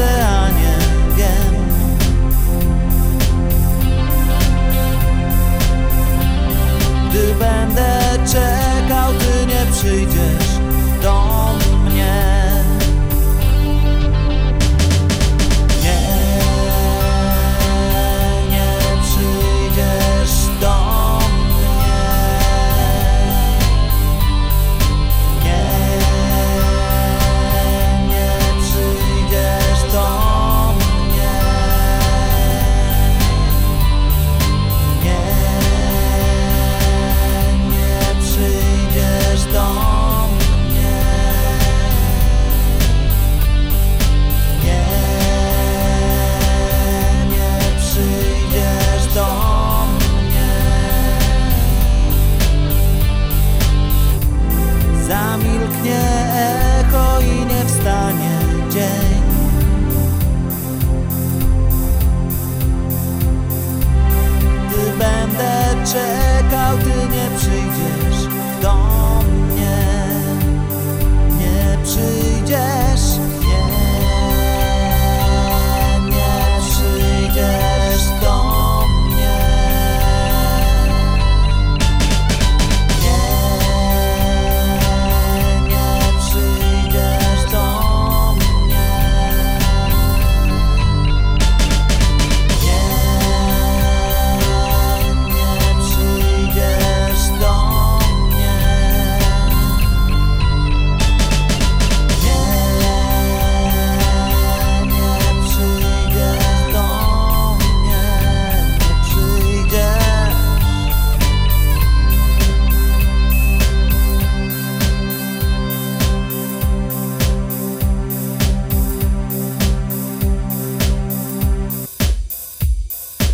oceanie wiem Gdy będę czekał, ty nie przyjdziesz. czekał, ty nie przyjdziesz.